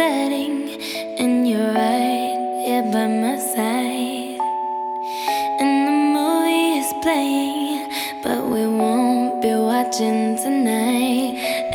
setting, and you're right here by my side. And the movie is playing, but we won't be watching tonight.